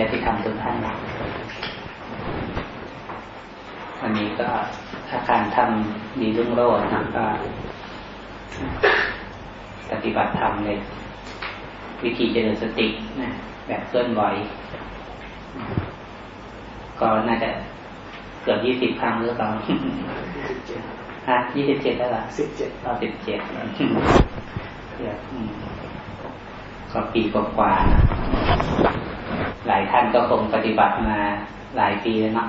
ญาติธรรมทุกท่านวันนี้ก็ถ้าการทำดีรุ่งโรจน์นะก็ปฏิบัติธรรมเลย วิธีเจริญสตินะแบบเคลื่อนไหวก็น่าจะเกือบยี่สิบครั้งหรือเปล่าฮะยี่สิบเจ็ดแล้วล่ะสิบเจ็ดเราสิบเจ็ดก็ปีกว่าๆนะ หลายท่านก็คงปฏิบัติมาหลายปีแล้วเนาะ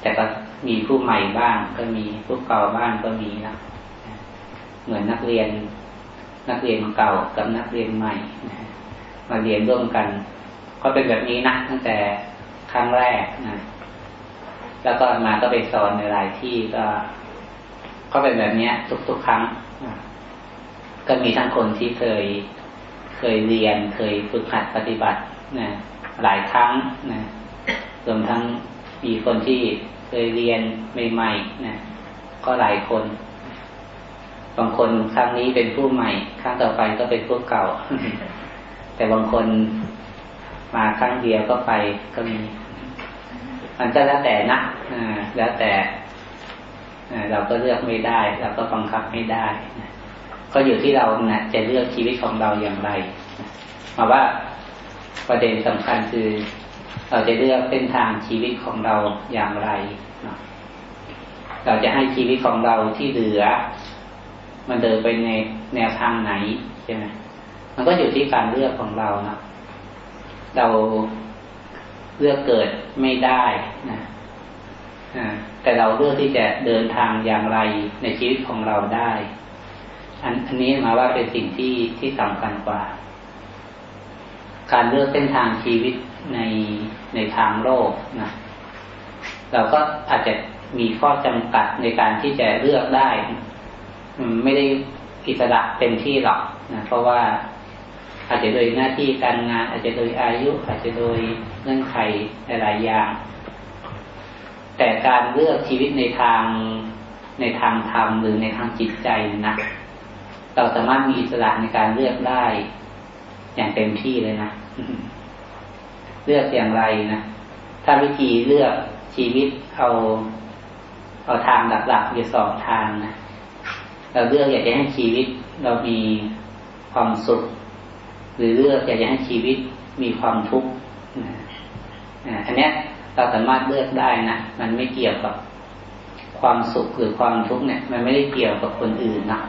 แต่ก็มีผู้ใหม่บ้าง ก็มีผู้เก่าบ้างก็มีนะเหมือนนักเรียน นักเรียนเก่ากับนักเรียนใหม่มาเรียนร่วมกัน ก็เป็นแบบนี้นะตั้งแต่ครั้งแรกนะแล้วก็มาก็ไปสอนในหลายที่ก็ ก็เป็นแบบนี้ทุกๆครั้งก็มีทั้งคนที่เคยเคยเรียนเคยฝึกหัดปฏิบัติ นะหลายครั้งนะรวมทั้งมีคนที่เคยเรียนใหม่ๆนะก็หลายคน บางคนครั้งนี้เป็นผู้ใหม่ ครั้งต่อไปก็เป็นผู้เก่า แต่บางคนมาครั้งเดียวก็ไปก็มี มันก็แล้วแต่นะแล้วแต่เราก็เลือกไม่ได้ เราก็บังคับไม่ได้ ก็อยู่ที่เรานะจะเลือกชีวิตของเราอย่างไรมาว่า ประเด็นสำคัญคือเราจะเลือกเส้นทางชีวิตของเราอย่างไร เราจะให้ชีวิตของเราที่เหลือ มันเดินไปในแนวทางไหนใช่ไหมมันก็อยู่ที่การเลือกของเรานะเราเลือกเกิดไม่ได้นะแต่เราเลือกที่จะเดินทางอย่างไรในชีวิตของเราได้ อันอันนี้มาว่าเป็นสิ่งที่ที่สำคัญกว่า การเลือกเส้นทางชีวิตในในทางโลกนะเราก็อาจจะมีข้อจำกัดในการที่จะเลือกได้ ไม่ได้อิสระเต็มที่หรอกนะเพราะว่าอาจจะโดยหน้าที่การงาน อาจจะโดยอายุ อาจจะโดยเงื่อนไขหลายอย่าง แต่การเลือกชีวิตในทางในทางธรรมหรือในทางจิตใจนะเราสามารถมีอิสระในการเลือกได้ อย่างเต็มที่เลยนะเลือกอย่างไรนะถ้าวิธีเลือกชีวิตเอาเอาทางหลักๆอยู่สองทางนะเราเลือกอยากจะให้ชีวิต เรามีความสุข หรือเลือกอยากจะให้ชีวิตมีความทุกข์อันนี้เราสามารถเลือกได้นะมันไม่เกี่ยวกับความสุขหรือความทุกข์เนี่ย มันไม่ได้เกี่ยวกับคนอื่นนะ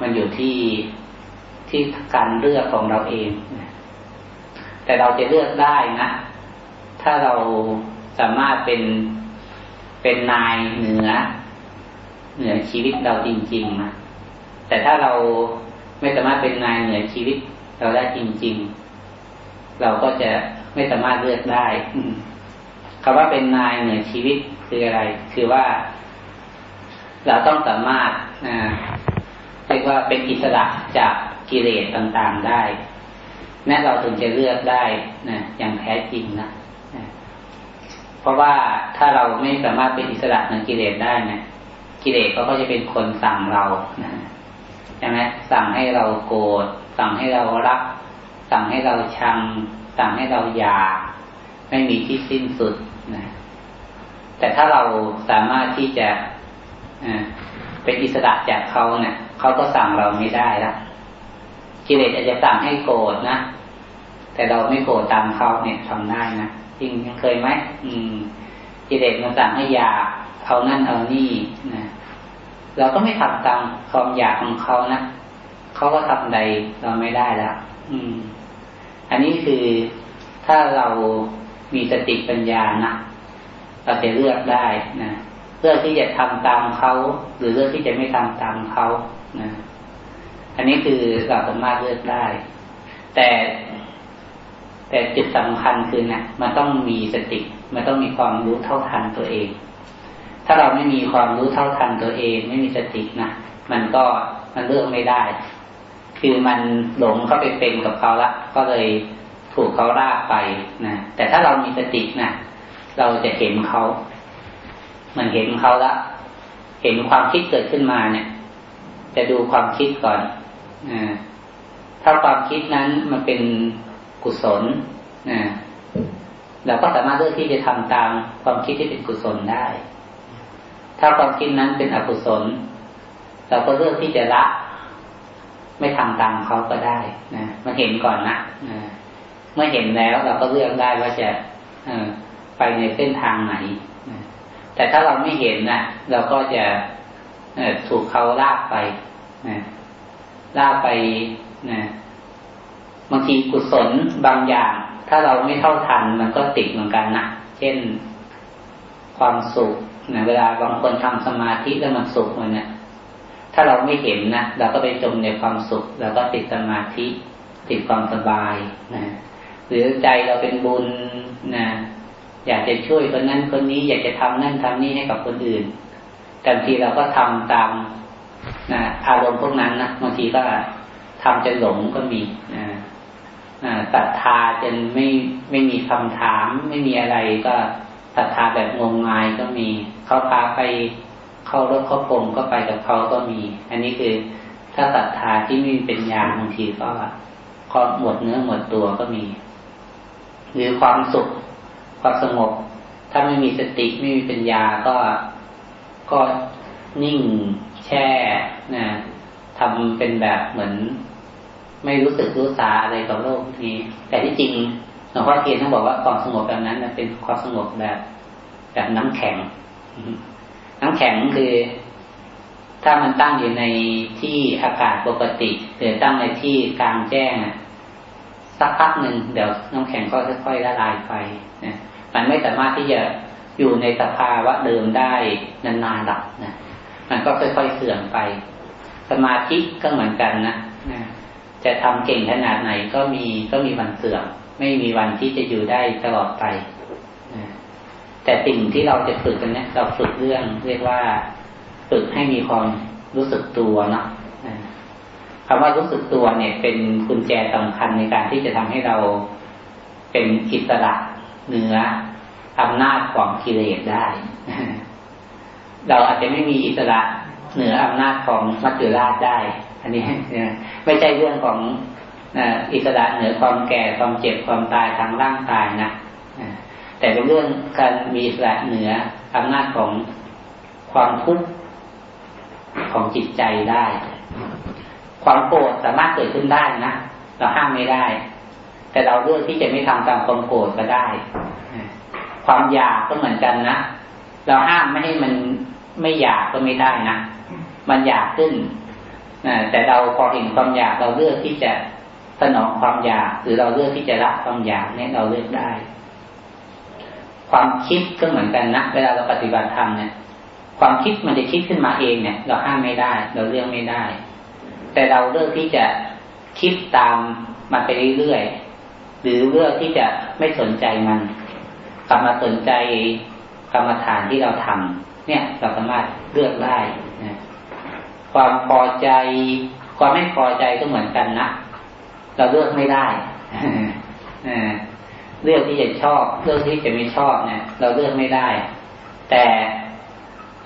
มันอยู่ที่ ที่การเลือกของเราเอง แต่เราจะเลือกได้นะ ถ้าเราสามารถเป็นเป็นนายเหนือ เหนือชีวิตเราจริงๆนะแต่ถ้าเราไม่สามารถเป็นนายเหนือชีวิตเราได้จริง ๆ เราก็จะไม่สามารถเลือกได้คำว่าเป็นนายเหนือชีวิตคืออะไร คือว่า เราต้องสามารถเรียกว่าเป็นอิสระจาก กิเลสต่างๆได้นั่นเราถึงจะเลือกได้นะอย่างแท้จริงนะ เพราะว่าถ้าเราไม่สามารถเป็นอิสระเหนือกิเลสได้นะกิเลสก็จะเป็นคนสั่งเรานะใช่ไหมสั่งให้เราโกรธสั่งให้เรารัก สั่งให้เราชัง สั่งให้เราอยาก ไม่มีที่สิ้นสุดนะแต่ถ้าเราสามารถที่จะเป็นอิสระจากเขาเนะี่ยเขาก็สั่งเราไม่ได้แล้ว กิเลสอาจจะสั่งให้โกรธนะ แต่เราไม่โกรธตามเขาเนี่ยทำได้นะจริงยังเคยไหมอืม กิเลสมันสั่งให้อยากเอานั่นเอานี่นะเราก็ไม่ทำตามความอยากของเขานะเขาก็ทำใดเราไม่ได้แล้วอืม อันนี้คือถ้าเรามีสติปัญญานะเราจะเลือกได้นะเลือกที่จะทำตามเขาหรือเลือกที่จะไม่ทำตามเขานะ อันนี้คือเราสามารถเลือกได้ แต่แต่จุดสำคัญคือเนะี่ยมันต้องมีสติ มันต้องมีความรู้เท่าทันตัวเอง ถ้าเราไม่มีความรู้เท่าทันตัวเอง ไม่มีสตินะมันก็มันเลือกไม่ได้ คือมันหลงเข้าไปเป็นกับเขาละก็เลยถูกเขาลากไปนะแต่ถ้าเรามีสตินะเราจะเห็นเขามันเห็นเขาละเห็นความคิดเกิดขึ้นมาเนี่ย จะดูความคิดก่อน ถ้าความคิดนั้นมันเป็นกุศลนะเราก็สามารถเลือกที่จะทำตามความคิดที่เป็นกุศลได้ ถ้าความคิดนั้นเป็นอกุศล เราก็เลือกที่จะละ ไม่ทำตามเขาก็ได้นะมันเห็นก่อนนะนะเมื่อเห็นแล้วเราก็เลือกได้ว่าจะไปในเส้นทางไหนนะแต่ถ้าเราไม่เห็นนะเราก็จะถูกเขาลากไปนะ ลากไปนะบางทีกุศลบางอย่าง ถ้าเราไม่เท่าทันมันก็ติดเหมือนกันนะเช่นความสุขนะเวลาบางคนทำสมาธิแล้วมันสุขมันเนี่ยถ้าเราไม่เห็นนะเราก็ไปจมในความสุขเราก็ติดสมาธิ ติดความสบายนะหรือใจเราเป็นบุญนะอยากจะช่วยคนนั้นคนนี้ อยากจะทำนั่นทำนี่ให้กับคนอื่นบางทีเราก็ทำตาม นะอารมณ์พวกนั้นนะบางทีก็ทำจนหลงก็มีนะศรัทธาจนไม่ไม่มีคำถาม ไม่มีอะไรก็ศรัทธาแบบงมงายก็มี เขาพาไปเข้ารถเข้าพงก็ไปกับเขาก็มี อันนี้คือถ้าศรัทธาที่ไม่เป็นญาบางทีก็ก็หมดเนื้อหมดตัวก็มี หรือความสุขความสงบ ถ้าไม่มีสติไม่มีปัญญาก็ก็นิ่ง แช่นะทำเป็นแบบเหมือน ไม่รู้สึกรู้สาอะไรกับโลกนี้ แต่ที่จริงหลวงพ่อเทียนท่านบอกว่าความสงบแบบนั้นเป็นความสงบแบบแบบน้ำแข็ง น้ำแข็งคือ ถ้ามันตั้งอยู่ในที่อากาศปกติหรือตั้งในที่กลางแจ้งสักพักหนึ่งเดี๋ยวน้ำแข็งก็ค่อยๆละลายไปนะมันไม่สามารถที่จะอยู่ในสภาวะเดิมได้นานๆหลับนะ มันก็ค่อยๆเสื่อมไป สมาธิก็เหมือนกันนะนะจะทำเก่งขนาดไหนก็มีก็มีวันเสื่อม ไม่มีวันที่จะอยู่ได้ตลอดไปนะแต่สิ่งที่เราจะฝึกกันเนี่ยเราฝึกเรื่องเรียกว่าฝึกให้มีความรู้สึกตัวเนาะคำว่ารู้สึกตัวเนี่ย เป็นกุญแจสำคัญในการที่จะทำให้เราเป็นอิสระเหนืออำนาจของกิเลสได้ เราอาจจะไม่มีอิสระเหนืออำนาจของมัจจุราชได้ อันนี้ไม่ใช่เรื่องของอิสระเหนือความแก่ความเจ็บความตายทางร่างกายนะแต่เป็นเรื่องการมีอิสระเหนืออำนาจของความทุกข์ของจิตใจได้ ความโกรธสามารถเกิดขึ้นได้นะเราห้ามไม่ได้ แต่เราเลือกที่จะไม่ทำตามความโกรธก็ได้ ความอยากก็เหมือนกันนะเราห้ามไม่ให้มัน ไม่อยากก็ไม่ได้นะมันอยากขึ้นแต่เราพอเห็นความอยากเราเลือกที่จะสนองความอยากหรือเราเลือกที่จะละความอยากเนี่ยเราเลือกได้ ความคิดก็เหมือนกันนะเวลาเราปฏิบัติธรรมเนี่ย ความคิดมันจะคิดขึ้นมาเองเนี่ย เราห้ามไม่ได้ เราเลือกไม่ได้ แต่เราเลือกที่จะคิดตามมันไปเรื่อยๆหรือเลือกที่จะไม่สนใจมันกลับมาสนใจกรรมฐานที่เราทำ เนี่ยเราสามารถเลือกได้นะความพอใจ ความไม่พอใจก็เหมือนกันนะเราเลือกไม่ได้เลือกที่จะชอบ เลือกที่จะไม่ชอบเนี่ยเราเลือกไม่ได้ แต่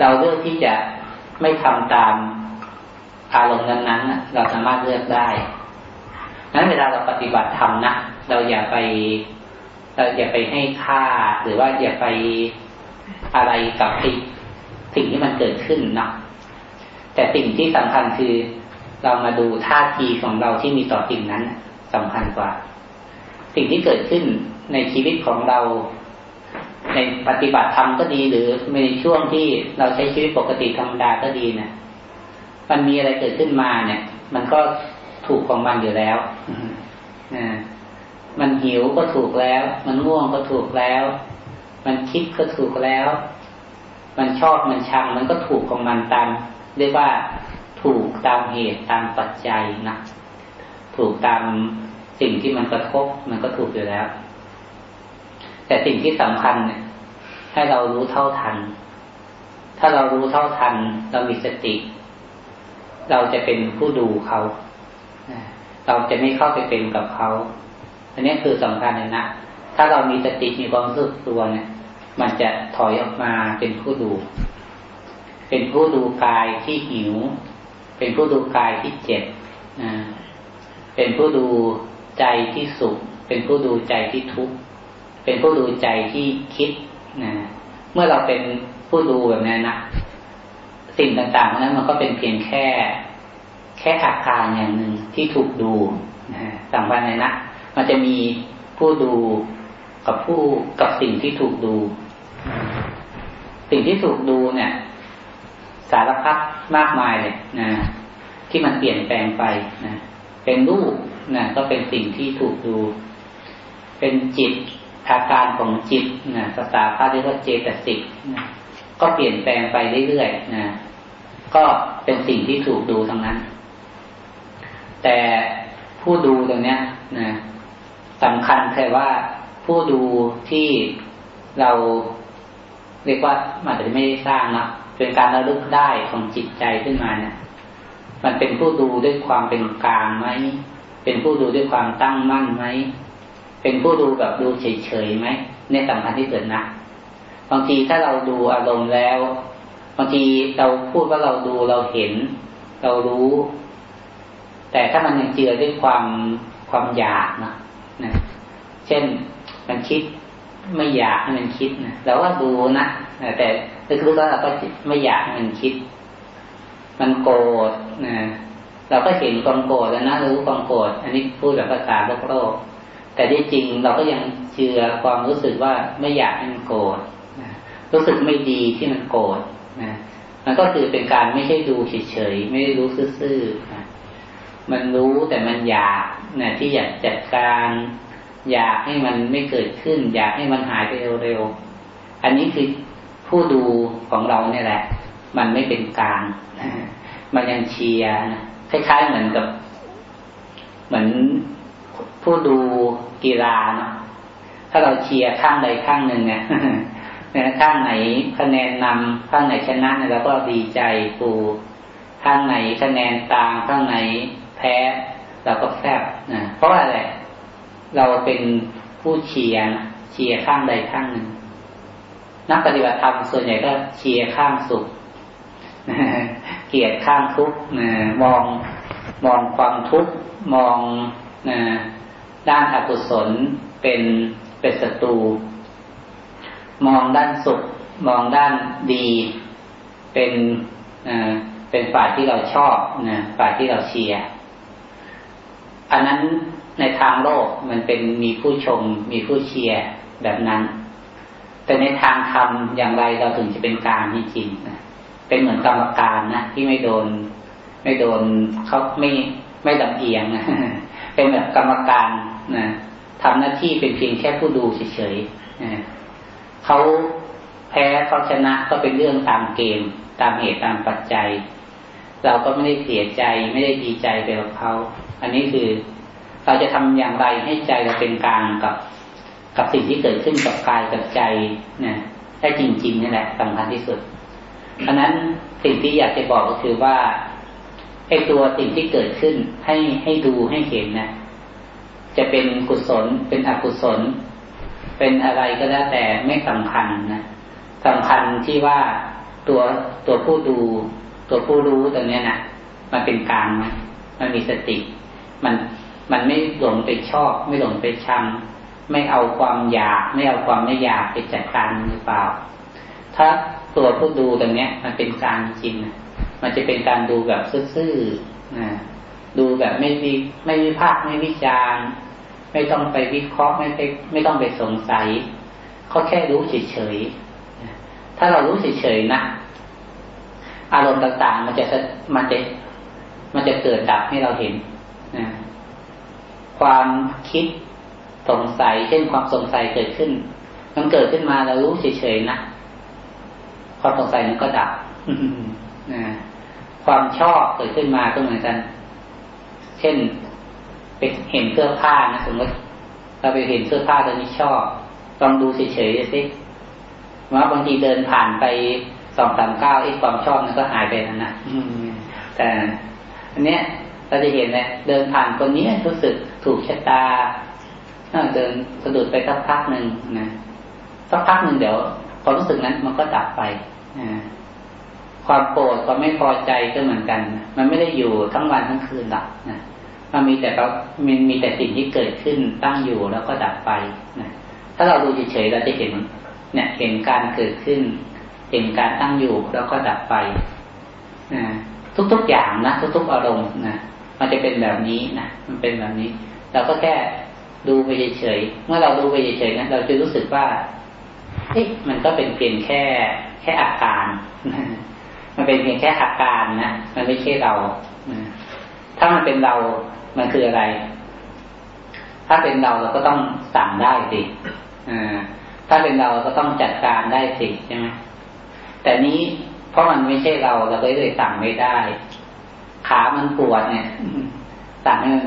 เราเลือกที่จะไม่ทำตามอารมณ์นั้นๆเราสามารถเลือกได้นั้นเวลาเราปฏิบัติธรรมนะเราอย่าไป เราอย่าไปให้ค่า หรือว่าอย่าไปอะไรกับ สิ่งที่มันเกิดขึ้นเนาะแต่สิ่งที่สำคัญคือเรามาดูท่าทีของเราที่มีต่อสิ่งนั้นสำคัญกว่า สิ่งที่เกิดขึ้นในชีวิตของเรา ในปฏิบัติธรรมก็ดีหรือในช่วงที่เราใช้ชีวิตปกติธรรมดาก็ดีนะมันมีอะไรเกิดขึ้นมาเนี่ย มันก็ถูกของมันอยู่แล้วนะมันหิวก็ถูกแล้ว มันง่วงก็ถูกแล้ว มันคิดก็ถูกแล้ว มันชอบมันชังมันก็ถูกของมันตามเรียกว่าถูกตามเหตุตามปัจจัยนะถูกตามสิ่งที่มันกระทบมันก็ถูกอยู่แล้ว แต่สิ่งที่สำคัญเนี่ยให้เรารู้เท่าทัน ถ้าเรารู้เท่าทัน เรามีสติ เราจะเป็นผู้ดูเขา เราจะไม่เข้าไปเป็นกับเขา อันนี้คือสำคัญเลยนะ ถ้าเรามีสติมีความรู้สึกตัวเนี่ย มันจะถอยออกมาเป็นผู้ดู เป็นผู้ดูกายที่หิว เป็นผู้ดูกายที่เจ็บเป็นผู้ดูใจที่สุข เป็นผู้ดูใจที่ทุกข์ เป็นผู้ดูใจที่คิดนะเมื่อเราเป็นผู้ดูแบบนั้นนะสิ่งต่างๆนั้นมันก็เป็นเพียงแค่ แค่อาการอย่างหนึ่งที่ถูกดูนะสัมพันธ์นะมันจะมีผู้ดูกับผู้กับสิ่งที่ถูกดู สิ่งที่ถูกดูเนี่ย สารพัดมากมายเลยนะที่มันเปลี่ยนแปลงไปนะเป็นรูปนะก็เป็นสิ่งที่ถูกดู เป็นจิตอาการของจิตนะภาษาพระเรียกว่าเจตสิกนะก็เปลี่ยนแปลงไปเรื่อยๆนะก็เป็นสิ่งที่ถูกดูทั้งนั้น แต่ผู้ดูตรงนี้นะสำคัญแค่ว่าผู้ดูที่เรา เรียกว่าอาจจะไม่ได้สร้างนะเป็นการระลึกได้ของจิตใจขึ้นมาเนี่ยมันเป็นผู้ดูด้วยความเป็นกลางไหมเป็นผู้ดูด้วยความตั้งมั่นไหมเป็นผู้ดูแบบดูเฉยๆไหมในสำคัญที่สุดนะบางทีถ้าเราดูอารมณ์แล้ว บางทีเราพูดว่าเราดูเราเห็น เรารู้ แต่ถ้ามันยังเจือด้วยความความอยากนะนะ เช่นมันคิด ไม่อยากให้มันคิดนะเราก็ดูนะแต่ลึกๆแล้วเราก็ไม่อยากให้มันคิด มันโกรธนะเราก็เห็นความโกรธแล้วนะรู้ความโกรธอันนี้พูดแบบภาษาโลกโลกแต่ที่จริงเราก็ยังเชื่อความรู้สึกว่าไม่อยากให้มันโกรธรู้สึกไม่ดีที่มันโกรธนะมันก็คือเป็นการไม่ใช่ดูเฉยๆไม่ได้รู้ซื่อๆนะมันรู้แต่มันอยากนะที่อยากจัดการ อยากให้มันไม่เกิดขึ้น อยากให้มันหายไปเร็วๆ อันนี้คือผู้ดูของเราเนี่ยแหละ มันไม่เป็นกลาง มันยังเชียร์นะคล้ายๆเหมือนกับ เหมือนผู้ดูกีฬาเนาะถ้าเราเชียร์ข้างใดข้างหนึ่งเนี่ยข้างไหนคะแนนนำข้างไหนชนะเนี่ยเราก็ดีใจปูข้างไหนคะแนนตามข้างไหนแพ้เราก็แซบนะเพราะอะไร เราเป็นผู้เชียร์เชียร์ข้างใดข้างหนึ่ง นักปฏิบัติธรรมส่วนใหญ่ก็เชียร์ข้างสุขเกลียดข้างทุกข์มองมองความทุกข์มองด้านอกุศลเป็นเป็นศัตรู มองด้านสุข มองด้านดี เป็นเป็นฝ่ายที่เราชอบนะฝ่ายที่เราเชียร์อันนั้น ในทางโลกมันเป็นมีผู้ชม มีผู้เชียร์แบบนั้น แต่ในทางธรรมอย่างไรเราถึงจะเป็นกลางจริงๆนะเป็นเหมือนกรรมการนะที่ไม่โดน ไม่โดนเขาไม่ไม่ลำเอียงนะเป็นแบบกรรมการนะทำหน้าที่เป็นเพียงแค่ผู้ดูเฉยๆนะเขาแพ้เขาชนะก็เป็นเรื่องตามเกม ตามเหตุตามปัจจัย เราก็ไม่ได้เสียใจไม่ได้ดีใจไปกับเขา อันนี้คือ เราจะทำอย่างไรให้ใจเราเป็นกลางกับ กับสิ่งที่เกิดขึ้นกับกายกับใจนะได้จริงๆนี่แหละสำคัญที่สุดอันนั้นสิ่งที่อยากจะบอกก็คือว่าไอ้ตัวสิ่งที่เกิดขึ้นให้ให้ดูให้เห็นนะจะเป็นกุศลเป็นอกุศล เป็นอะไรก็แล้วแต่ไม่สำคัญนะสำคัญที่ว่าตัวตัวผู้ดู ตัวผู้รู้ตัวเนี้ยนะมันเป็นกลางไหมมันมีสติ มัน มันไม่หลงไปชอบ ไม่หลงไปชังไม่เอาความอยาก ไม่เอาความไม่อยากไปจัดการหรือเปล่า ถ้าตัวผู้ดูตรงเนี้ย มันเป็นกางจริงมันจะเป็นการดูแบบซื่อๆนะดูแบบไม่มีไม่วิพากษ์ไม่วิจารณ์ไม่ต้องไปวิเคราะห์ไม่ไปไม่ต้องไปสงสัยเขาแค่รู้เฉยๆถ้าเรารู้เฉยๆนะอารมณ์ต่างๆ มันจะมันจะมันจะเกิดดับให้เราเห็นนะ ความคิดสงสัย เช่นความสงสัยเกิดขึ้น มันเกิดขึ้นมาเรารู้เฉยๆนะความสงสัยนั้นก็ดับนะความชอบเกิดขึ้นมาก็เหมือนกัน เช่นไปเห็นเสื้อผ้านะสมมติเราไปเห็นเสื้อผ้าตัวนี้ชอบลองดูเฉยๆสิว่าบางทีเดินผ่านไปสองสามเก้าไอ้ความชอบนั้นก็หายไปแล้วนะแต่อันเนี้ย เราจะเห็นเนี่ยเดินผ่านคนนี้รู้สึกถูกชะตาเดินสะดุดไปสักพักหนึ่งนะสักพักหนึ่งเดี๋ยวความรู้สึกนั้นมันก็ดับไปความโกรธความไม่พอใจก็เหมือนกัน มันไม่ได้อยู่ทั้งวันทั้งคืนหรอกนะมันมีแต่เรามันมีแต่สิ่งที่เกิดขึ้นตั้งอยู่แล้วก็ดับไปนะถ้าเราดูเฉยๆเราจะเห็น เนี่ย เห็นการเกิดขึ้น เห็นการตั้งอยู่แล้วก็ดับไปนะทุกๆอย่างนะทุกๆอารมณ์นะ มันจะเป็นแบบนี้นะมันเป็นแบบนี้ เราก็แค่ดูไปเฉยๆเมื่อเราดูไปเฉยๆนะเราจะรู้สึกว่าเฮ้ยมันก็เป็นเพียงแค่แค่อาการ มันเป็นเพียงแค่อาการนะมันไม่ใช่เราถ้ามันเป็นเรา มันคืออะไร ถ้าเป็นเราเราก็ต้องสั่งได้สิถ้าเป็นเราก็ต้องจัดการได้สิใช่ไหมแต่นี้เพราะมันไม่ใช่เราเราก็เลยสั่งไม่ได้ ขามันปวดเนี่ย สั่งให้มัน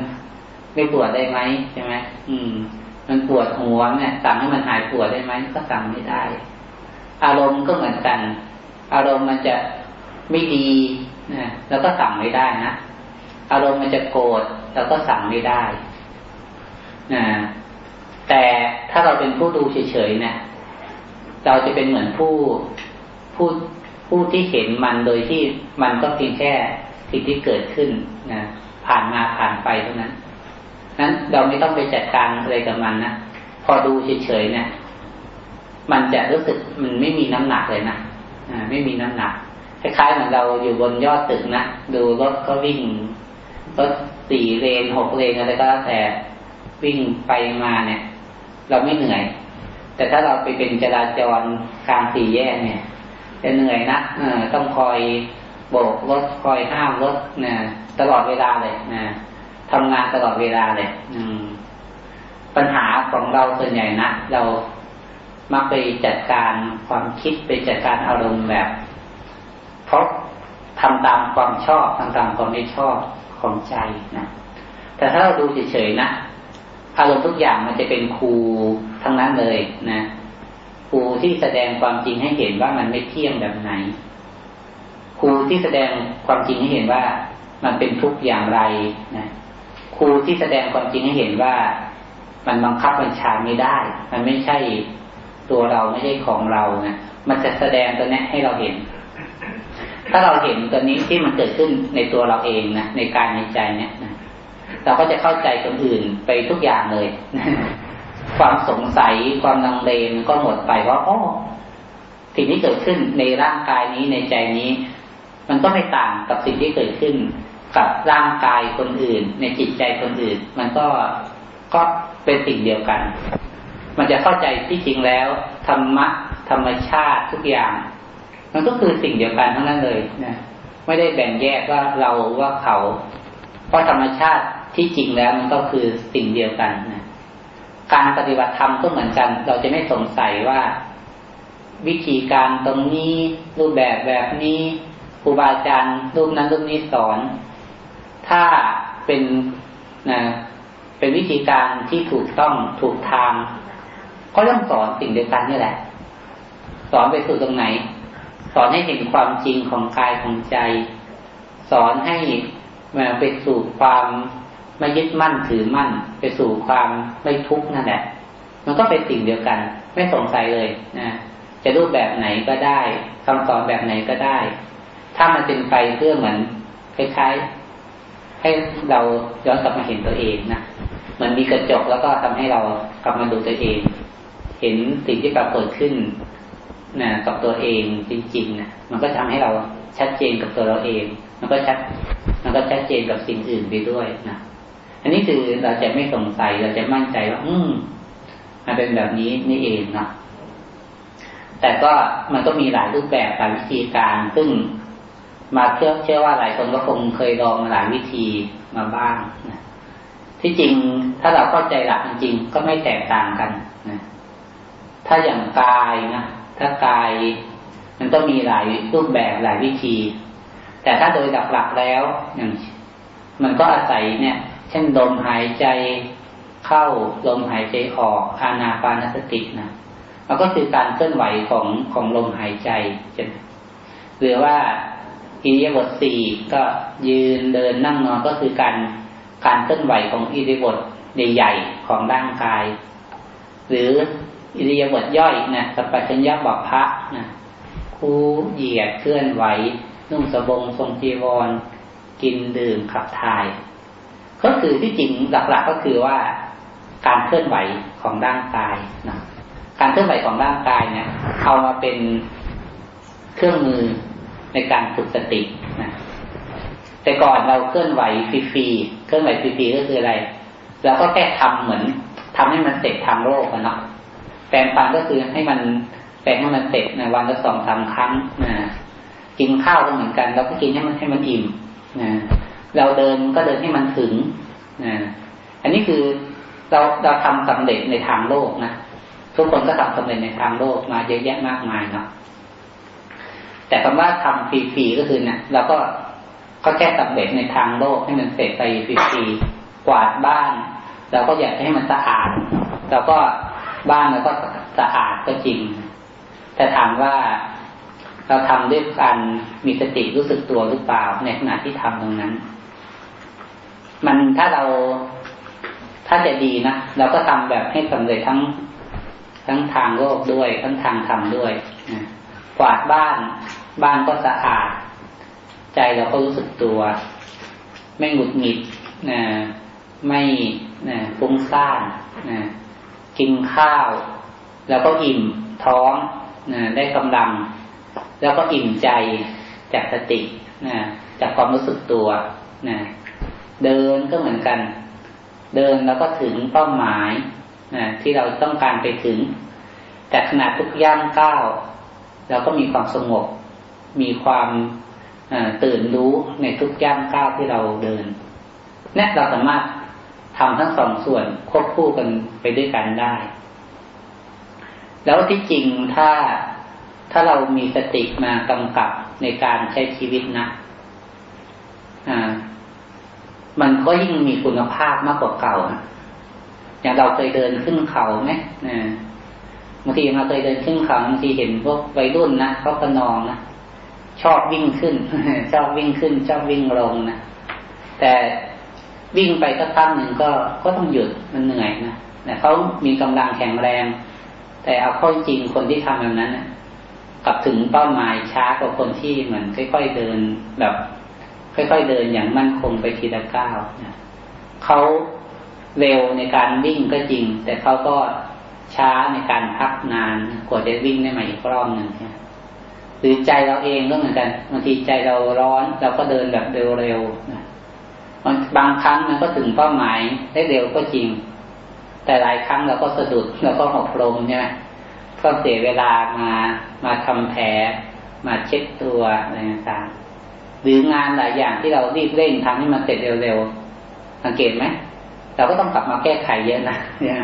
ไม่ปวดได้ไหมใช่ไหมอืม มันปวดหัวเนี่ยสั่งให้มันหายปวดได้ไหมก็สั่งไม่ได้ อารมณ์ก็เหมือนกัน อารมณ์มันจะไม่ดีนะแล้วก็สั่งไม่ได้นะอารมณ์มันจะโกรธเราก็สั่งไม่ได้นะแต่ถ้าเราเป็นผู้ดูเฉยๆเนี่ยเราจะเป็นเหมือนผู้ผู้ผู้ที่เห็นมันโดยที่มันก็เพียงแค่สิ่งที่เกิดขึ้นนะ ผ่านมาผ่านไปเท่านั้น นั้นเราไม่ต้องไปจัดการอะไรกับมันนะ พอดูเฉยๆเนี่ย มันจะรู้สึกมันไม่มีน้ำหนักเลยนะอ่าไม่มีน้ำหนัก คล้ายๆเหมือนเราอยู่บนยอดตึกนะ ดูรถก็วิ่งรถสี่เลนหกเลนอะไรก็แล้วแต่วิ่งไปมาเนี่ย เราไม่เหนื่อย แต่ถ้าเราไปเป็นจราจรกลางสี่แยกเนี่ย จะเหนื่อยนะอต้องคอย โบกรถคอยห้ามรถนะตลอดเวลาเลยนะทำงานตลอดเวลาเลยอืม ปัญหาของเราส่วนใหญ่นะเรามักไปจัดการความคิดไปจัดการอารมณ์แบบเพราะทำตามความชอบทำตามความไม่ชอบของใจนะแต่ถ้าเราดูเฉยๆนะอารมณ์ทุกอย่างมันจะเป็นครูทั้งนั้นเลยนะครูที่แสดงความจริงให้เห็นว่ามันไม่เที่ยงแบบไหน รูที่แสดงความจริงให้เห็นว่ามันเป็นทุกอย่างไรนะครูที่แสดงความจริงให้เห็นว่ามันบังคับบัญชาไม่ได้ มันไม่ใช่ตัวเราไม่ใช่ของเรานะมันจะแสดงตัวนี้ให้เราเห็น ถ้าเราเห็นตัวนี้ที่มันเกิดขึ้นในตัวเราเองนะในการในใจเนี่ยนะเราก็จะเข้าใจคนอื่นไปทุกอย่างเลย ความสงสัยความลังเลก็หมดไปว่าอ๋อสิ่งที่เกิดขึ้นในร่างกายนี้ในใจนี้ มันก็ไม่ต่างกับสิ่งที่เกิดขึ้น กับร่างกายคนอื่น ในจิตใจคนอื่น มันก็ก็เป็นสิ่งเดียวกัน มันจะเข้าใจที่จริงแล้วธรรมะธรรมชาติทุกอย่าง มันก็คือสิ่งเดียวกันทั้งนั้นเลยนะไม่ได้แบ่งแยกว่าเราว่าเขา เพราะธรรมชาติที่จริงแล้วมันก็คือสิ่งเดียวกันนะการปฏิบัติธรรมก็เหมือนกัน เราจะไม่สงสัยว่า วิธีการตรงนี้รูปแบบแบบนี้ ครูบาอาจารย์รูปนั้นรูปนี้สอน ถ้าเป็นนะเป็นวิธีการที่ถูกต้องถูกทาง ก็ต้องสอนสิ่งเดียวกันนี่แหละ สอนไปสู่ตรงไหน สอนให้เห็นความจริงของกายของใจ สอนให้มาไปสู่ความไม่ยึดมั่นถือมั่น ไปสู่ความไม่ทุกข์นั่นแหละ มันก็เป็นสิ่งเดียวกัน ไม่สงสัยเลยนะจะรูปแบบไหนก็ได้คำสอนแบบไหนก็ได้ ถ้ามันเป็นไปเพื่อเหมือนคล้ายๆ ให้เราย้อนกลับมาเห็นตัวเองนะมันมีกระจกแล้วก็ทำให้เรากลับมาดูตัวเอง เห็นสิ่งที่ปรากฏขึ้นนะกับตัวเองจริงๆนะมันก็ทำให้เราชัดเจนกับตัวเราเอง มันก็ชัด มันก็ชัดเจนกับสิ่งอื่นไปด้วยนะอันนี้คือเราจะไม่สงสัยเราจะมั่นใจว่า อืมมันเป็นแบบนี้นี่เองนะแต่ก็มันก็มีหลายรูปแบบหลายวิธีการ ซึ่ง มาเชื่อเชื่อว่าหลายคนก็คงเคยลองหลายวิธีมาบ้างนะที่จริงถ้าเราเข้าใจหลักจริงก็ไม่แตกต่างกันนะถ้าอย่างกายนะถ้ากายมันก็มีหลายรูปแบบหลายวิธี แต่ถ้าโดยหลักๆแล้วอย่างมันก็อาศัยเนี่ย เช่นลมหายใจเข้าลมหายใจออกอานาปานสตินะมันก็คือการเคลื่อนไหวของของลมหายใจหรือว่า อิริยาบถสี่ก็ยืนเดินนั่งนอนก็คือการการเคลื่อนไหวของอิริยาบถใหญ่ๆของร่างกาย หรืออิริยาบถย่อยนะสัพพัญญาบพะนะคู่เหยียดเคลื่อนไหว นุ่งสบงทรงจีวร กินดื่มขับถ่ายขก็คือที่จริงหลักๆก็คือว่า การเคลื่อนไหวของร่างกายนะการเคลื่อนไหวของร่างกายเนี่ยเอามาเป็นเครื่องมือ ในการฝึกสตินะแต่ก่อนเราเคลื่อนไหวฟรีๆเคลื่อนไหวฟรีๆก็คืออะไรเราก็แค่ทำเหมือนทำให้มันเสร็จทางโลกนะแปลงฟันก็คือให้มันแปลงให้มันเสร็จในวันละสองสามครั้งนะกินข้าวก็เหมือนกัน เราก็กินให้มันให้มันอิ่มนะเราเดินก็เดินให้มันถึงนะอันนี้คือเราเราทำสำเร็จในทางโลกนะทุกคนก็ทำสำเร็จในทางโลกมาเยอะแยะมากมายเนาะ แต่คำว่าทำฟรีๆก็คือเนะี่ยเราก็ก็แค่สำเร็จในทางโลกให้มันเสร็จไปฟรีๆกวาดบ้านเราก็อยากให้มันสะอาดเราก็บ้านเราก็สะอาดก็จริง แต่ถามว่าเราทำด้วยการมีสติรู้สึกตัวหรือเปล่าในขณะที่ทำตรงนั้น มันถ้าเราถ้าจะดีนะเราก็ทำแบบให้สำเร็จทั้งทั้งทางโลกด้วย ทั้งทางธรรมด้วยนะกวาดบ้าน บ้านก็สะอาด ใจเราก็รู้สึกตัว ไม่หงุดหงิดนะไม่นะฟุ้งซ่านนะกินข้าว แล้วก็อิ่มท้องนะได้กำลัง แล้วก็อิ่มใจจากสตินะจากความรู้สึกตัวนะเดินก็เหมือนกัน เดินแล้วก็ถึงเป้าหมายนะที่เราต้องการไปถึงแต่ขนาดทุกย่างก้าวเราก็มีความสงบ มีความตื่นรู้ในทุกย่างก้าวที่เราเดินนี่เราสามารถทำทั้งสองส่วนควบคู่กันไปด้วยกันได้ แล้วที่จริงถ้าถ้าเรามีสติมากำกับในการใช้ชีวิตนะอ่า มันก็ยิ่งมีคุณภาพมากกว่าเก่าอย่างเราเคยเดินขึ้นเขาไหมนะบางทีเราเคยเดินขึ้นเขาบางทีเห็นพวกวัยรุ่นนะเขากระนองนะ ชอบวิ่งขึ้น ชอบวิ่งขึ้น ชอบวิ่งลงนะแต่วิ่งไปสักพักหนึ่งก็ก็ต้องหยุดมันเหนื่อยนะแต่เขามีกำลังแข็งแรง แต่เอาข้อจริงคนที่ทำแบบนั้นนะกลับถึงเป้าหมายช้ากว่าคนที่เหมือนค่อยๆเดินแบบ ค่อยๆเดินอย่างมั่นคงไปทีละก้าวนะเขาเร็วในการวิ่งก็จริง แต่เขาก็ช้าในการพักนานกว่าจะวิ่งได้ใหม่อีกรอบหนึ่งห รือใจเราเองก็เหมือนกันบางทีใจเราร้อนเราก็เดินแบบเร็วๆนะบางครั้งมันก็ถึงเป้าหมายได้เร็วก็จริง แต่หลายครั้งเราก็สะดุดเราก็หกลมใช่ไหมก็เสียเวลามามาทำแผลมาเช็ดตัวอะไรต่างๆหรืองานหลายอย่างที่เรารีบเร่งทำให้มันเสร็จเร็วๆสังเกตไหมเราก็ต้องกลับมาแก้ไขเยอะนะเนี่ย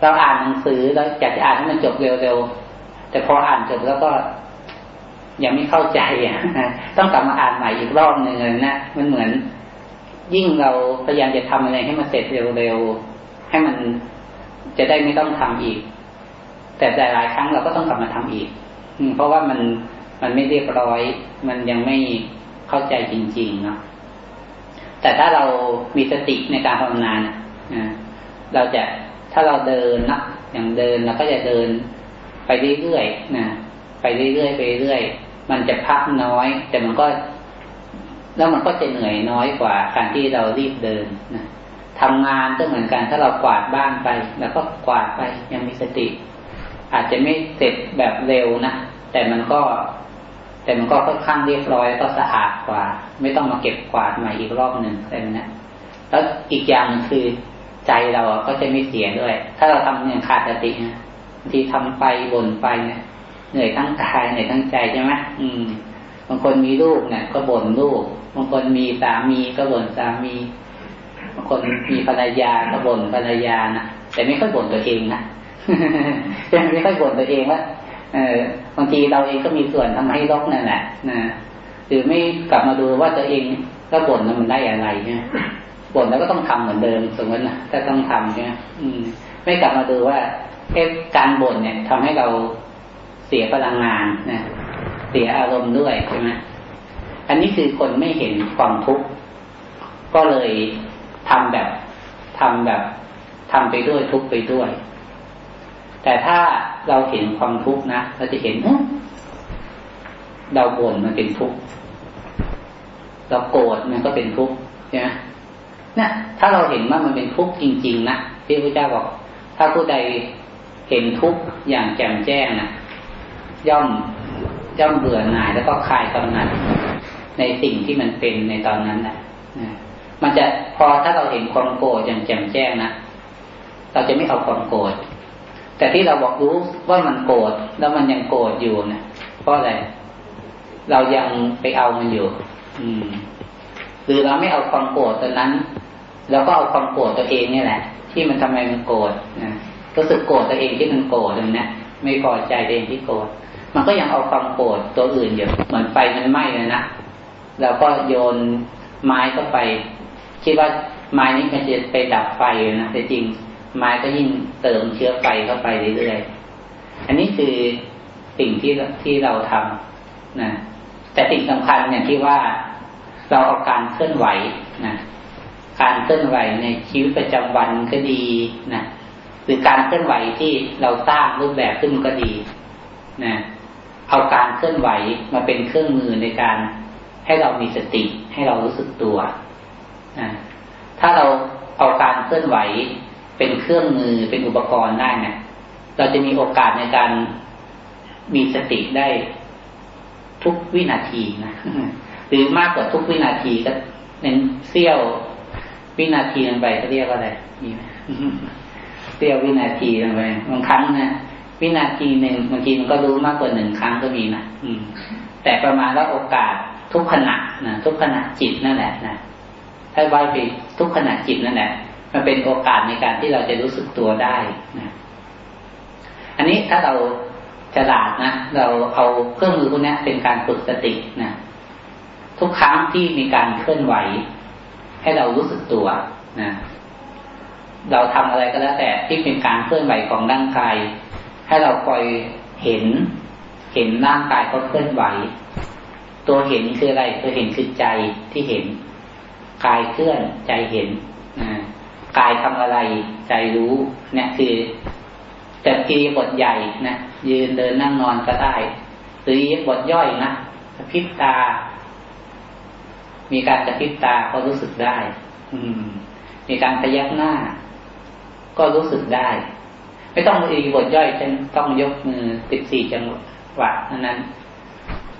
เราอ่านหนังสือแล้วอยากจะอ่านให้มันจบเร็วๆ แต่พออ่านจบแล้วก็ยังไม่เข้าใจอะต้องกลับมาอ่านใหม่อีกรอบหนึ่งนะมันเหมือน ยิ่งเราพยายามจะทำอะไรให้มันเสร็จเร็วๆให้มันจะได้ไม่ต้องทำอีก แต่หลายครั้งเราก็ต้องกลับมาทำอีกเพราะว่ามันมันไม่เรียบร้อย มันยังไม่เข้าใจจริงๆเนาะแต่ถ้าเรามีสติในการภาวนานะเราจะถ้าเราเดินนะอย่างเดินเราก็จะเดิน ไปเรื่อยๆนะไปเรื่อยๆไปเรื่อยมันจะพักน้อย แต่มันก็ แล้วมันก็จะเหนื่อยน้อยกว่าการที่เรารีบเดินนะทำงานก็เหมือนกันถ้าเรากวาดบ้านไป แล้วก็กวาดไปยังมีสติ อาจจะไม่เสร็จแบบเร็วนะแต่มันก็ แต่มันก็ค่อนข้างเรียบร้อยก็สะอาดกว่า ไม่ต้องมาเก็บกวาดใหม่อีกรอบหนึ่งอะไรนะแล้วอีกอย่างคือใจเราก็จะไม่เสียด้วย ถ้าเราทำอย่างขาดสตินะ ทีทำไปบ่นไปเนี่ยเหนื่อยทั้งกายเหนื่อยทั้งใจใช่ไหมอืม บางคนมีลูกเนี่ย ก็บ่นลูก บางคนมีสามีก็บ่นสามี บางคนมีภรรยาก็บ่นภรรยานะแต่ไม่ค่อยบ่นตัวเองนะไม่ค่อยบ่นตัวเองว่าเออบางทีเราเองก็มีส่วนทำให้ลกนั่นแหละนะหรือไม่กลับมาดูว่าตัวเองก็บ่นแล้วมันได้อะไรเนี่ยบ่นแล้วก็ต้องทำเหมือนเดิมสมมตินะถ้าต้องทำใช่ไหมไม่กลับมาดูว่า เอการบ่นเนี่ยทำให้เราเสียพลังงานนะเสียอารมณ์ด้วยใช่ไหมอันนี้คือคนไม่เห็นความทุกข์ก็เลยทำแบบทำแบบทำไปด้วยทุกไปด้วย แต่ถ้าเราเห็นความทุกข์นะเราจะเห็นเราบ่นมันเป็นทุกข์เราโกรธมันก็เป็นทุกข์ใช่ไหมเนี่ยถ้าเราเห็นว่ามันเป็นทุกข์จริง ๆ นะที่พระเจ้าบอก ถ้าผู้ใด เห็นทุกข์อย่างแจ่มแจ้งนะย่อมย่อมเบื่อหน่ายแล้วก็คลายกำหนัดในสิ่งที่มันเป็นในตอนนั้นแหละมันจะพอถ้าเราเห็นความโกรธอย่างแจ่มแจ้งนะเราจะไม่เอาความโกรธแต่ที่เราบอกรู้ว่ามันโกรธแล้วมันยังโกรธอยู่นะเพราะอะไรเรายังไปเอามันอยู่ อืมหรือเราไม่เอาความโกรธตอนนั้นเราก็เอาความโกรธตัวเองนี่แหละ ที่มันทำไมมันโกรธนะ รู้สึกโกรธตัวเองที่มันโกรธตรงนี้ไม่พอใจตัวเองที่โกรธมันก็ยังเอาความโกรธตัวอื่นอยู่เหมือนไฟมันไหม้เลยนะเราก็โยนไม้เข้าไปคิดว่าไม้นี้มันจะไปดับไฟนะแต่จริงไม้ก็ยิ่งเติมเชื้อไฟเข้าไปเรื่อยๆอันนี้คือสิ่งที่ที่เราทำนะแต่สิ่งสำคัญเนี่ยที่ว่าเราเอาการเคลื่อนไหวนะการเคลื่อนไหวในชีวิตประจำวันก็ดีนะ รือการเคลื่อนไหวที่เราสร้างรูปแบบขึ้นก็ดีนะเอาการเคลื่อนไหวมาเป็นเครื่องมือในการให้เรามีสติให้เรารู้สึกตัวนะถ้าเราเอาการเคลื่อนไหวเป็นเครื่องมือเป็นอุปกรณ์ได้เนะเราจะมีโอกาสในการมีสติได้ทุกวินาทีนะหรือมากกว่าทุกวินาทีก็เน้นเสี้ยววินาทีลงไปก็เรียกว่าอะไรมีไหม เสี้ยววินาทีลงไปบางครั้งนะวินาทีหนึ่งบางทีมันก็รู้มากกว่าหนึ่งครั้งก็มีนะอืม แต่ประมาณว่าโอกาสทุกขณะนะทุกขณะจิตนั่นแหละนะถ้าไว้ไปทุกขณะจิตนั่นแหละมันเป็นโอกาสในการที่เราจะรู้สึกตัวได้นะอันนี้ถ้าเราฉลาดนะเราเอาเครื่องมือพวกนี้เป็นการฝึกสตินะทุกครั้งที่มีการเคลื่อนไหว ให้เรารู้สึกตัวนะ เราทำอะไรก็แล้วแต่ที่เป็นการเคลื่อนไหวของร่างกาย ให้เราคอยเห็น เห็นร่างกายเขาเคลื่อนไหว ตัวเห็นคืออะไร ตัวเห็นคือใจที่เห็น กายเคลื่อนใจเห็นกายทำอะไรใจรู้ เนี่ยคือแต่กีบทใหญ่นะยืนเดินนั่งนอนก็ได้ หรือบทย่อยนะพิบตา มีการกระพริบตาก็รู้สึกได้ อืมมีการพยักหน้า ก็รู้สึกได้ ไม่ต้องอีบทย่อยฉันต้องยกมือสิบสี่จังหวะนั้น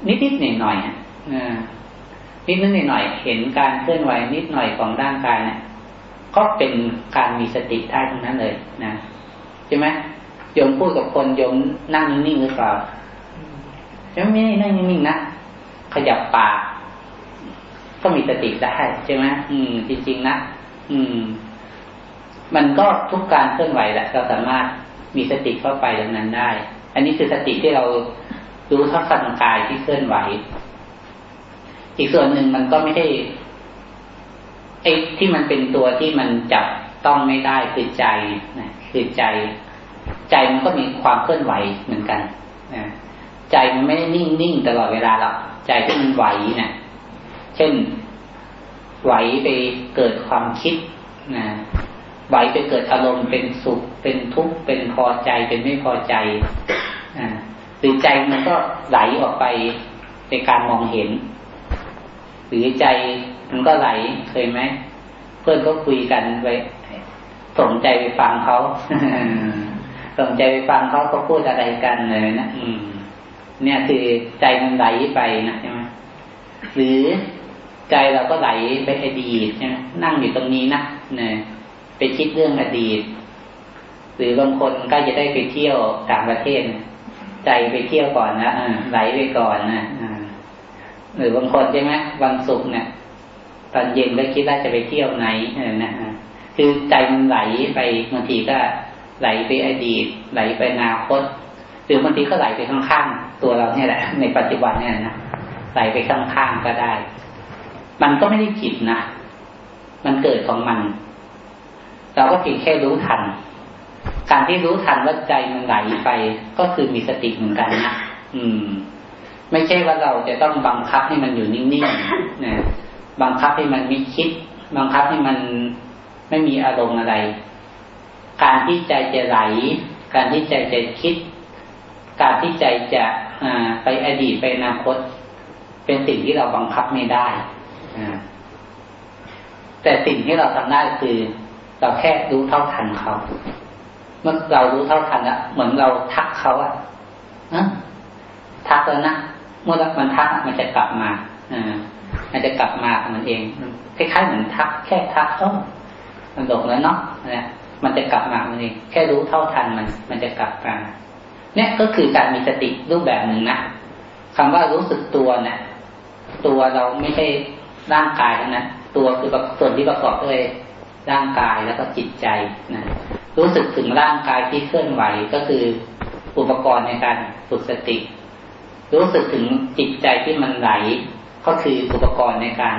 นิดนิดหน่อยหน่อยอะนิดนิดหน่อยหน่อยเห็นการเคลื่อนไหวนิดหน่อยของร่างกายเนี่ยก็เป็นการมีสติได้ทั้งนั้นเลยนะใช่ไหมโยมพูดกับคนโยมนั่งนิ่งๆหรือเปล่าใช่ไหมไม่นั่งนิ่งๆนะขยับปากก็มีสติได้ใช่ไหมอืม จริงๆนะอืม มันก็ทุกการเคลื่อนไหวแหละเราสามารถมีสติเข้าไปตรงนั้นได้ อันนี้คือสติที่เรารู้ทักษะกายที่เคลื่อนไหว อีกส่วนหนึ่งมันก็ไม่ได้ไอ้ที่มันเป็นตัวที่มันจับต้องไม่ได้คือใจนะคือใจ ใจมันก็มีความเคลื่อนไหวเหมือนกันนะใจมันไม่ได้นิ่งนิ่งตลอดเวลาหรอกใจที่มันไหวนะี่ยเช่นไหวไปเกิดความคิดนะ ไหวไปเกิดอารมณ์เป็นสุข เป็นทุกข์เป็นพอใจเป็นไม่พอใจอ่าหรือใจมันก็ไหลออกไปในการมองเห็น หรือใจมันก็ไหลเคยไหมเพื่อนก็คุยกันไปสนใจไปฟังเขาสนใจไปฟังเขาเขาพูดอะไรกันเลยนะอืม เนี่ยคือใจมันไหลไปนะใช่ไหมหรือใจเราก็ไหลไปอดีตใช่ไหมนั่งอยู่ตรงนี้นะเนี่ย ไปคิดเรื่องอดีต หรือบางคนก็จะได้ไปเที่ยวต่างประเทศ ใจไปเที่ยวก่อนนะไหลไปก่อนนะหรือบางคนใช่ไหมวันศุกร์เนี่ยตอนเย็นก็คิดว่าจะไปเที่ยวไหนนะคือใจมันไหลไปบางทีก็ไหลไปอดีต ไหลไปอนาคต หรือบางทีก็ไหลไปข้างๆตัวเราเนี่ยแหละ ในปัจจุบันเนี่ยนะไหลไปข้างๆก็ได้ มันก็ไม่ได้ผิดนะมันเกิดของมัน เราก็เพียงแค่รู้ทัน การที่รู้ทันว่าใจมันไหลไป ก็คือมีสติเหมือนกันนะอืม ไม่ใช่ว่าเราจะต้องบังคับให้มันอยู่นิ่งๆนะบังคับให้มันไม่คิด บังคับให้มันไม่มีอารมณ์อะไร การที่ใจจะไหล การที่ใจจะคิด การที่ใจจะไปอดีตไปอนาคต เป็นสิ่งที่เราบังคับไม่ได้แต่สิ่งที่เราทำได้คือ เราแค่รู้เท่าทันเขาเมื่อเรารู้เท่าทันแล้วเหมือนเราทักเขาอะนะทักแล้วนะเมื่อมันทักมันจะกลับมาอ่ามันจะกลับมาของมันเองคล้ายๆเหมือนทัก แค่ทักเขามันหลงแล้วเนาะนะมันจะกลับมามันเองแค่รู้เท่าทันมัน มันจะกลับมาเนี่ยก็คือการมีสติรูปแบบหนึ่งนะคำว่ารู้สึกตัวเนะี่ยตัวเราไม่ใช่ร่างกายนะตัวคือส่วนที่ประกอบด้วย ร่างกายแล้วก็จิตใจนะรู้สึกถึงร่างกายที่เคลื่อนไหวก็คืออุปกรณ์ในการฝึกสติ รู้สึกถึงจิตใจที่มันไหล ก็คืออุปกรณ์ในการ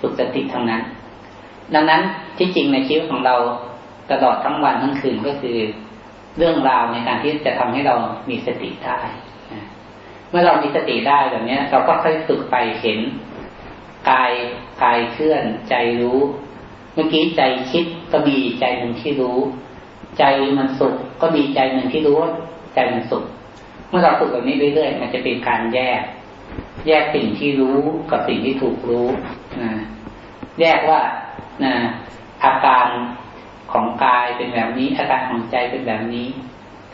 ฝึกสติทั้งนั้น ดังนั้นที่จริงในชีวิตของเราตลอดทั้งวันทั้งคืนก็คือ เรื่องราวในการที่จะทำให้เรามีสติได้เมื่อเรามีสติได้แบบนี้เราก็ค่อยฝึกไปเห็นกายกายเคลื่อนใจรู้ เมื่อกี้ใจคิดก็มีใจหนึ่งที่รู้ ใจมันสุขก็มีใจหนึ่งที่รู้ว่าใจมันสุขเมื่อเราฝึกแบบนี้เรื่อยๆมันจะเป็นการแยก แยกสิ่งที่รู้กับสิ่งที่ถูกรู้นะแยกว่านะอาการของกายเป็นแบบนี้ อาการของใจเป็นแบบนี้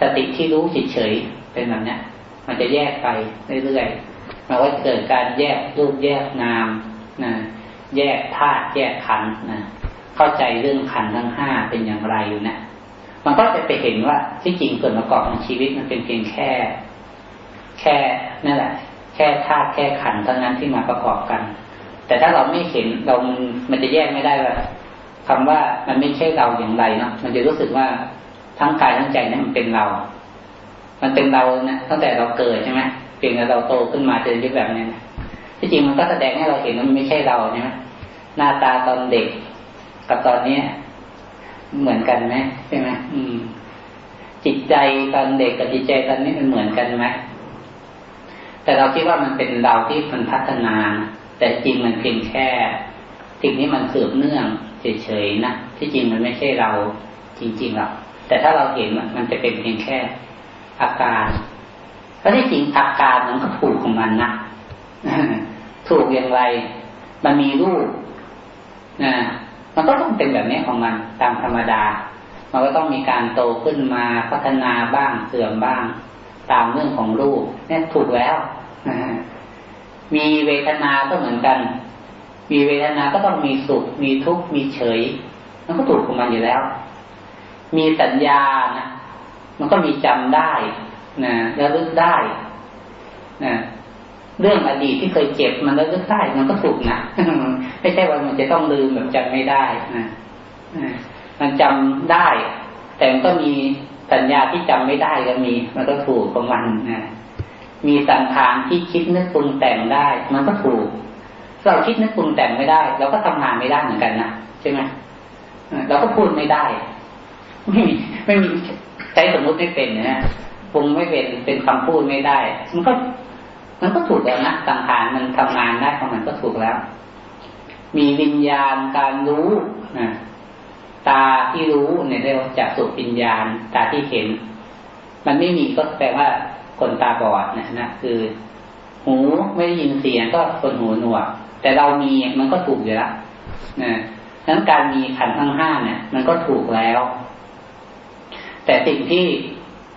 สติที่รู้เฉยๆเป็นแบบนี้มันจะแยกไปเรื่อยๆมันก็เกิดการแยกรูปแยกนามนะแยกธาตุแยกขันธ์นะ เข้าใจเรื่องขันทั้งห้าเป็นอย่างไรอยู่เนะมันก็จะไปเห็นว่าที่จริงส่วนประกอบของชีวิตมันเป็นเพียงแค่ แค่นั่นแหละ แค่ธาตุแค่ขันเท่านั้นที่มาประกอบกัน แต่ถ้าเราไม่เห็นเรามันจะแยกไม่ได้ว่าคำว่ามันไม่ใช่เราอย่างไรเนาะมันจะรู้สึกว่าทั้งกายทั้งใจนั้นมันเป็นเรา มันเป็นเรานะตั้งแต่เราเกิดใช่ไหมเพียงแต่เราโตขึ้นมาเจอชีวิตแบบนี้นะที่จริงมันก็แสดงให้เราเห็นว่ามันไม่ใช่เราใช่ไหมหน้าตาตอนเด็ก กับตอนเนี้ย เหมือนกันไหมใช่ไหมอืม จิตใจตอนเด็กกับจิตใจตอนนี้มันเหมือนกันไหมแต่เราคิดว่ามันเป็นเราที่มันพัฒนา แต่จริงมันเพียงแค่ สิ่งนี้มันสืบเนื่องเฉยๆนะที่จริงมันไม่ใช่เราจริงๆหรอกแต่ถ้าเราเห็นมันจะเป็นเพียงแค่อาการเพราะที่จริงอาการมันก็ถูกของมันนะถูกอย่างไร มันมีรูปนะ มันก็ต้องเป็นแบบนี้ของมันตามธรรมดา มันก็ต้องมีการโตขึ้นมาพัฒนาบ้างเสื่อมบ้าง ตามเรื่องของรูปเนี่ยถูกแล้วมีเวทนาก็เหมือนกัน มีเวทนาก็ต้องมีสุข มีทุกข์ มีเฉย มันก็ถูกของมันอยู่แล้ว มีสัญญานะ มันก็มีจำได้นะแล้วลึกได้นะ เรื่องอดีตที่เคยเจ็บมันแล้วลึกได้มันก็ถูกนะไม่ใช่ว่ามันจะต้องลืมแบบจำไม่ได้นะมันจำได้ แต่มันก็มีสัญญาที่จำไม่ได้ก็มี มันก็ถูกของมันนะมีสังขารที่คิดนึกปรุงแต่งได้ มันก็ถูกเราคิดนึกปรุงแต่งไม่ได้เราก็ทำงานไม่ได้เหมือนกันนะใช่ไหมเราก็พูดไม่ได้ ไม่มีไม่มีใช้สมมุติไม่เป็นนะปรุงไม่เป็นเป็นคำพูดไม่ได้ มันก็ มันก็ถูกแล้วนะสังขารมันทำงานได้ของมันก็ถูกแล้ว มีวิญญาณการรู้นะตาที่รู้เนี่ยเรียกว่าจักสุวิญญาณ ตาที่เห็น มันไม่มีก็แปลว่าคนตาบอดนะนะคือ หูไม่ได้ยินเสียงก็คนหูหนวก แต่เรามีมันก็ถูกอยู่แล้วนะนั้นการมีขันทั้งห้าเนี่ย มันก็ถูกแล้ว แต่สิ่งที่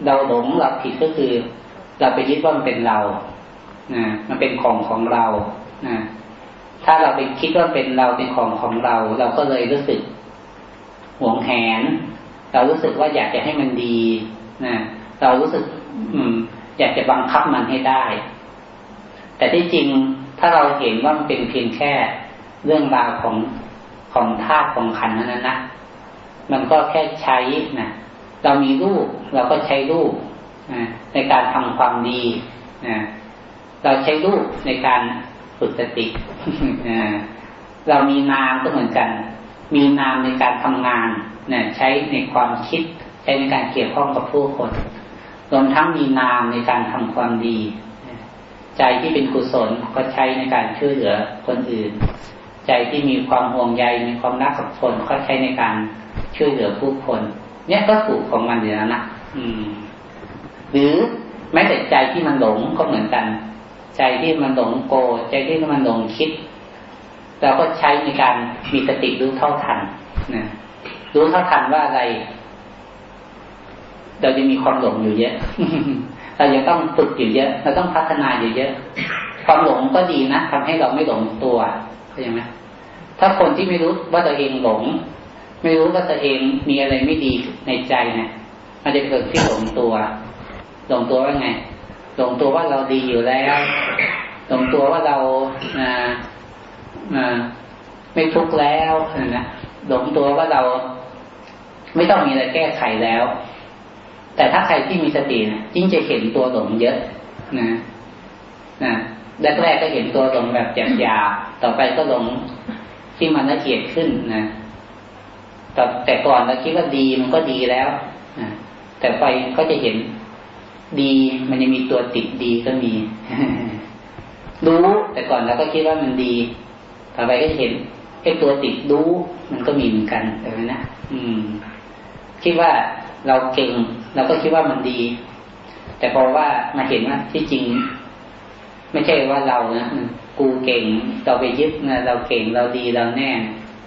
เราหลงเราผิดก็คือ เราไปยึดว่ามันเป็นเรา นะมันเป็นของของเรานะถ้าเราไปคิดว่าเป็นเราเป็นของของเรา เราก็เลยรู้สึกหวงแหน เรารู้สึกว่าอยากจะให้มันดีนะเรารู้สึก อืม อยากจะบังคับมันให้ได้ แต่ที่จริงถ้าเราเห็นว่ามันเป็นเพียงแค่เรื่องราวของของธาตุของขันนั้นนะมันก็แค่ใช้นะเรามีรูปเราก็ใช้รูปนะในการทำความดีนะ เราใช้รูปในการฝึกสติเรามีนามก็เหมือนกัน มีนามในการทำงานนใช้ในความคิด ใช้ในการเกี่ยวข้องกับผู้คนรวมทั้งมีนามในการทำความดี ใจที่เป็นกุศลก็ใช้ในการช่วยเหลือคนอื่น ใจที่มีความห่วงใยมีความรักกับคนก็ใช้ในการช่วยเหลือผู้คน เนี่ยก็ถูกของมันอยู่แล้วนะอืม หรือแม้แต่ใจที่มันหลงก็เหมือนกัน ใจที่มันหลงโกใจที่มันหลงคิดเราก็ใช้ในการมีสติรู้เท่าทันนะรู้เท่าทันว่าอะไร เราจะมีความหลงอยู่เยอะเรายังต้องฝึกอยู่เยอะ เราต้องพัฒนาอยู่เยอะ ความหลงก็ดีนะทำให้เราไม่หลงตัวเข้าใจไหมถ้าคนที่ไม่รู้ว่าตัวเองหลง ไม่รู้ว่าตัวเองมีอะไรไม่ดีในใจเนี่ยมันจะเกิดที่หลงตัว หลงตัวว่าไง หลงตัวว่าเราดีอยู่แล้วหลงตัวว่าเราอ่าอ่าไม่ทุกข์แล้วนะหลงตัวว่าเราไม่ต้องมีอะไรแก้ไขแล้ว แต่ถ้าใครที่มีสตินะยิ่งจะเห็นตัวหลงเยอะนะนะแรกๆก็เห็นตัวหลงแบบหยาบๆต่อไปก็หลงที่มันละเอียดขึ้นนะแต่แต่ก่อนเราคิดว่าดีมันก็ดีแล้วนะแต่ไปก็จะเห็น ดีมันยังมีตัวติดดีก็มี รู้แต่ก่อนเราก็คิดว่ามันดีต่อไปก็เห็นไอ้ตัวติดรู้มันก็มีเหมือนกันแต่นะอืม คิดว่าเราเก่ง เราก็คิดว่ามันดี แต่พอว่ามาเห็นว่าที่จริง ไม่ใช่ว่าเรานะกูเก่งเราไปยึดนะเราเก่งเราดีเราแน่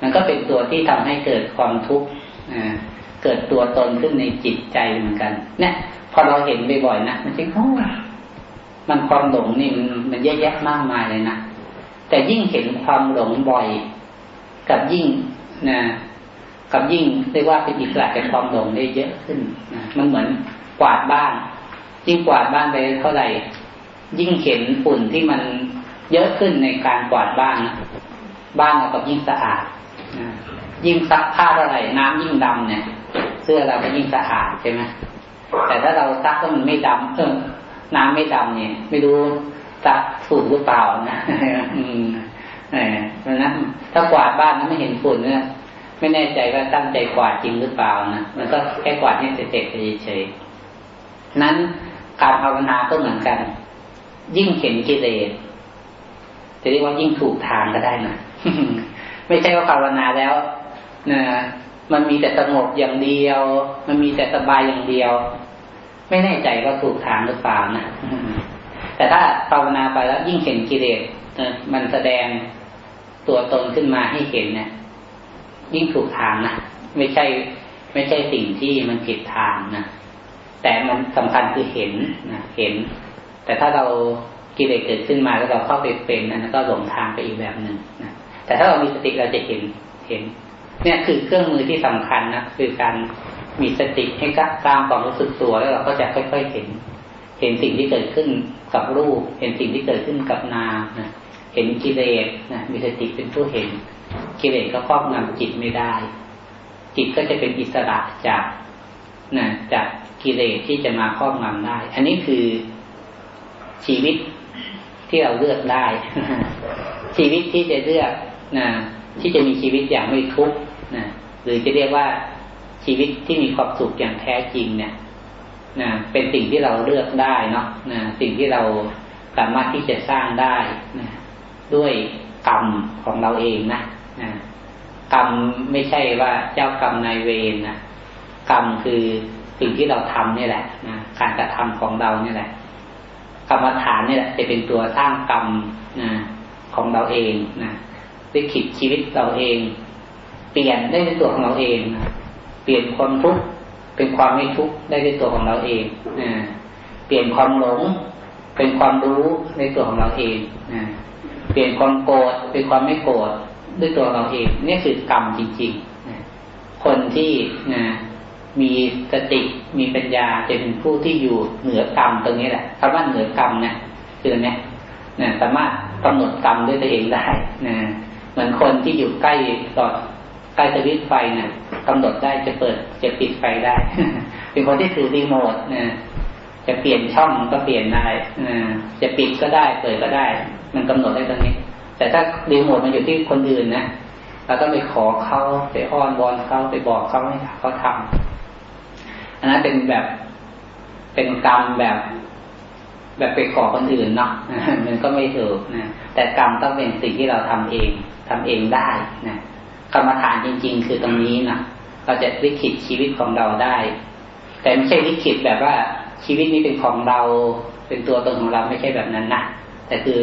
มันก็เป็นตัวที่ทำให้เกิดความทุกข์เกิดตัวตนขึ้นในจิตใจเหมือนกันเนี่ย พอเราเห็นบ่อยๆนะมันจริงโอ้มันความหลงนี่มันมันแยะๆมากมายเลยนะแต่ยิ่งเห็นความหลงบ่อย กับยิ่งนะกับยิ่งเรียกว่าเป็นอิสระจากความหลงได้เยอะขึ้นนะมันเหมือนกวาดบ้าน ยิ่งกวาดบ้านไปเท่าไหร่ ยิ่งเห็นฝุ่นที่มันเยอะขึ้นในการกวาดบ้านบ้านเราก็ยิ่งสะอาดนะยิ่งซักผ้าเท่าไหร่น้ำยิ่งดำเนี่ย เสื้อเราก็ยิ่งสะอาดใช่ไหม แต่ถ้าเราซักแล้วมันไม่ดำเออน้ำไม่ดำเนี่ย ไม่รู้ซักฝุ่นหรือเปล่านะอืมเออเพราะนั้นถ้ากวาดบ้านแล้วไม่เห็นฝุ่นเนี่ยไม่แน่ใจว่าตั้งใจกวาดจริงหรือเปล่านะมันก็แค่กวาดให้เสร็จเฉยๆนั้นการภาวนาก็เหมือนกัน ยิ่งเห็นกิเลสจะเรียกว่ายิ่งถูกทางก็ได้นะไม่ใช่ว่าภาวนาแล้วนะมันมีแต่สงบอย่างเดียว มันมีแต่สบายอย่างเดียว ไม่แน่ใจว่าถูกทางหรือเปล่านะแต่ถ้าภาวนาไปแล้วยิ่งเห็นกิเลสมันแสดงตัวตนขึ้นมาให้เห็นเนี่ยยิ่งถูกทางนะไม่ใช่ ไม่ใช่สิ่งที่มันผิดทางนะแต่มันสำคัญคือเห็นนะเห็น แต่ถ้าเรากิเลสเกิดขึ้นมาแล้วเราเข้าไปเป็นนั้นก็หลงทางไปอีกแบบหนึ่งนะแต่ถ้าเรามีสติเราจะเห็นเห็น เนี่ยคือเครื่องมือที่สำคัญนะคือการ มีสติให้กล้ามความรู้สึกตัวแล้วเราก็จะค่อย ๆ เห็น เห็นสิ่งที่เกิดขึ้นกับรูป เห็นสิ่งที่เกิดขึ้นกับนามนะเห็นกิเลสนะมีสติเป็นผู้เห็น กิเลสก็ครอบงำจิตไม่ได้ จิตก็จะเป็นอิสระจากนะจากกิเลสที่จะมาครอบงำได้ อันนี้คือชีวิตที่เราเลือกได้ ชีวิตที่จะเลือกนะที่จะมีชีวิตอย่างไม่ทุกข์นะหรือจะเรียกว่า ชีวิตที่มีความสุขอย่างแท้จริงเนี่ยนะเป็นสิ่งที่เราเลือกได้เนาะนะสิ่งที่เราสามารถที่จะสร้างได้นะด้วยกรรมของเราเองนะนะกรรมไม่ใช่ว่าเจ้ากรรมนายเวรนะกรรมคือสิ่งที่เราทำนี่แหละนะการกระทำของเราเนี่ยแหละ กรรมฐานนี่แหละ จะเป็นตัวสร้างกรรมนะของเราเองนะลิขิตชีวิตเราเอง เปลี่ยนได้ในตัวของเราเองนะ เปลี่ยนความทุกข์เป็นความไม่ทุกข์ได้ในตัวของเราเองนะเปลี่ยนความหลงเป็นความรู้ในตัวของเราเองนะเปลี่ยนความโกรธเป็นความไม่โกรธด้วยตัวเราเองนี่คือกรรมจริงๆคนที่นะมีสติมีปัญญาจะเป็นผู้ที่อยู่เหนือกรรมตรงนี้แหละคำว่าเหนือกรรมนะคือเนี่ยนะสามารถกำหนดกรรมด้วยตัวเองได้นะเหมือนคนที่อยู่ใกล้ตอด กล้สวิตไฟนะกำหนดได้จะเปิดจะปิดไฟได้ เป็นคนที่ถือรีโมทนะจะเปลี่ยนช่องก็เปลี่ยนได้นะจะปิดก็ได้เปิดก็ได้ มันกำหนดได้ตรงนี้ แต่ถ้ารีโมทมันอยู่ที่คนอื่นนะเราต้องไปขอเขาไปอ้อนวอนเขาไปบอกเขาให้เขาทำอันนั้นเป็นแบบเป็นกรรมแบบ แบบไปขอคนอื่นเนาะมันก็ไม่ถูกนะแต่กรรมต้องเป็นสิ่งที่เราทำเองทำเองได้นะ กรรมฐานจริง ๆ คือตรงนี้นะเราจะลิขิตชีวิตของเราได้ แต่ไม่ใช่ลิขิตแบบว่าชีวิตนี้เป็นของเราเป็นตัวตนของเราไม่ใช่แบบนั้นนะแต่คือ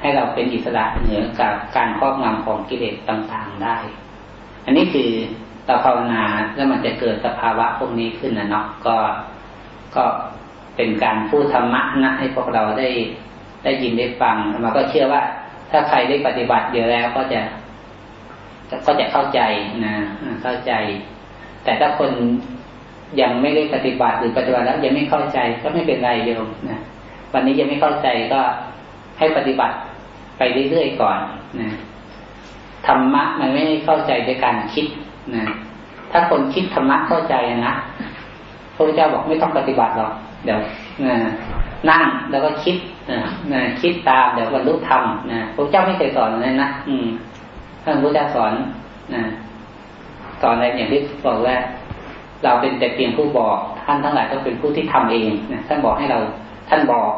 ให้เราเป็นอิสระเหนือกับการครอบงำของกิเลสต่างๆได้ อันนี้คือเราภาวนาแล้วมันจะเกิดสภาวะพวกนี้ขึ้นนะเนาะก็ก็เป็นการพูดธรรมะนะให้พวกเราได้ได้ยินได้ฟังมาก็เชื่อว่าถ้าใครได้ปฏิบัติเยอะแล้วก็จะ ก็จะเข้าใจนะเข้าใจ แต่ถ้าคนยังไม่ได้ปฏิบัติหรือปฏิบัติแล้วยังไม่เข้าใจก็ไม่เป็นไรโยมนะวันนี้ยังไม่เข้าใจก็ให้ปฏิบัติไปเรื่อยๆก่อนนะธรรมะมันไม่เข้าใจด้วยการคิดนะถ้าคนคิดธรรมะเข้าใจนะพระพุทธเจ้าบอกไม่ต้องปฏิบัติหรอกเดี๋ยวนั่งแล้วก็คิดนะคิดตามเดี๋ยวบรรลุธรรมนะพระเจ้าไม่เคยสอนเลยนะอืม ท่านพระเจ้าสอนนะสอนอะไรอย่างที่บอกว่าเราเป็นแต่เพียงผู้บอก ท่านทั้งหลายต้องเป็นผู้ที่ทำเองนะท่านบอกให้เรา ท่านบอก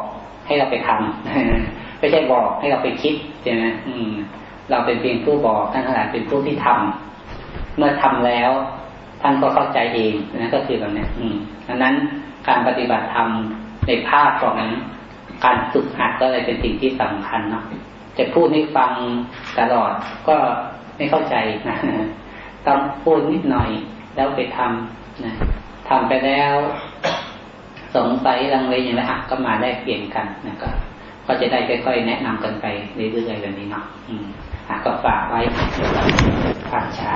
ให้เราไปทำไม่ใช่บอกให้เราไปคิดใช่ไหมเราเป็นเพียงผู้บอกท่านทั้งหลายเป็นผู้ที่ทำเมื่อทำแล้ว ท่านก็เข้าใจเองนั่นก็คือแบบนี้อืมดังนั้นการปฏิบัติธรรมในภาคของการฝึกหัดก็เลยเป็นสิ่งที่สำคัญเนาะ จะพูดให้ฟังตลอดก็ไม่เข้าใจนะต้องพูดนิดหน่อยแล้วไปทำนะทำไปแล้ว สงสัยลังเลอย่างไรก็มาได้เปลี่ยนกันนะก็ก็จะได้ค่อยๆแนะนำกันไปเรื่อยๆแบบนี้เนาะอืมก็ฝากไว้สำหรับภาคเช้า